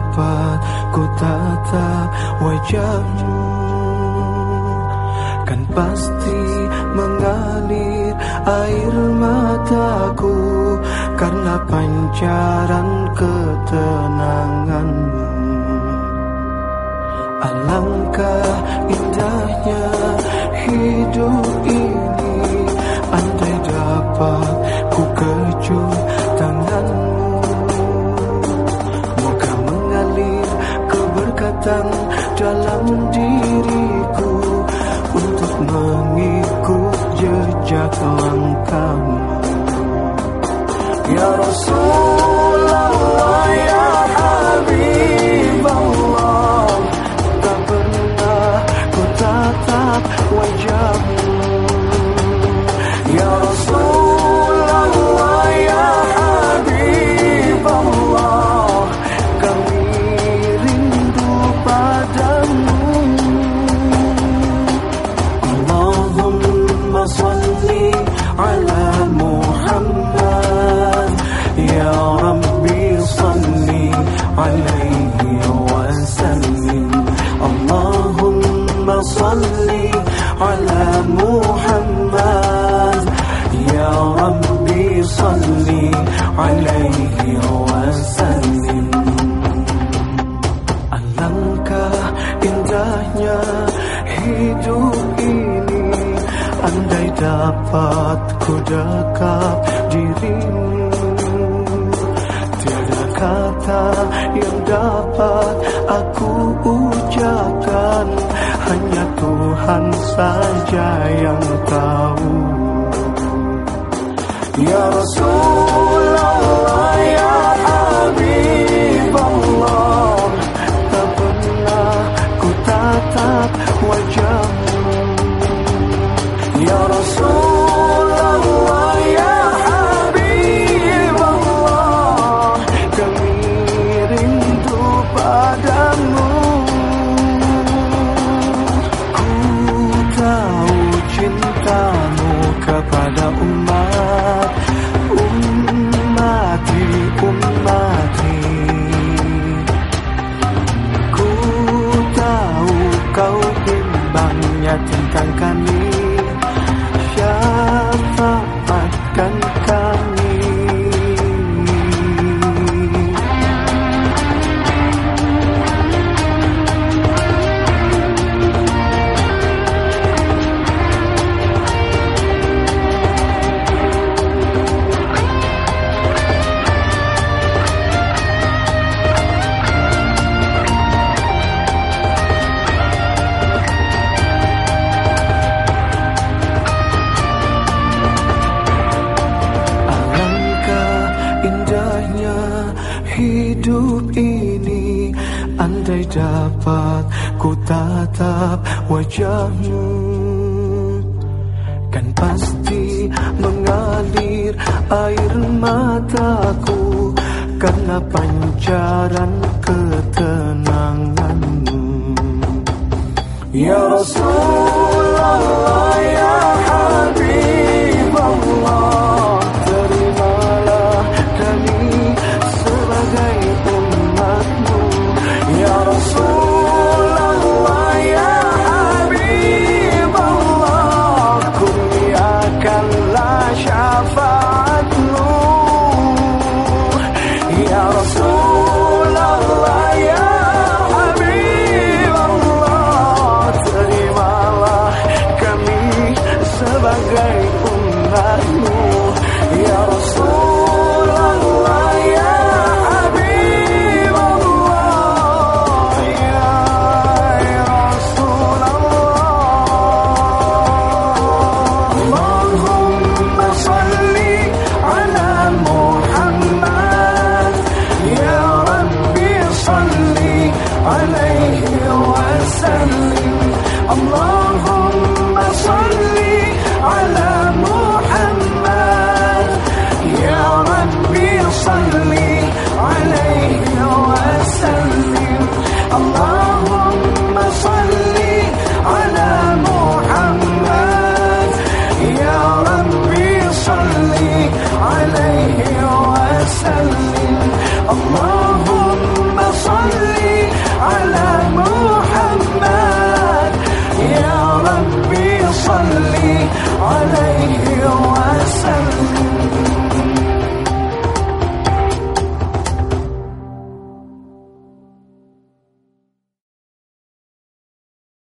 dapat ku tatap wajahmu. Kan pasti mengalir air mataku Karena pancaran ketenanganmu. Alangkah indahnya hidup keberkatan dalam diriku Untuk mengikut jejak langkahmu. Ya Rasulullah alaihi wa sallim Alangkah indahnya hidup ini Andai dapat ku dekap dirimu Tiada kata yang dapat aku ucapkan Hanya Tuhan saja yang tahu Ya Rasulullah ya Habib Allah. Tak pernah ku tatap wajahmu. Ya Rasulullah ya Habib Allah. Kami rindu padamu. Ku tahu cintamu kepada umat kau bimbangnya tentang kami hidup ini Andai dapat ku tatap wajahmu. Kan pasti mengalir air mataku Karena pancaran ketenanganmu. Ya Rasulullah you